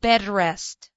bed rest.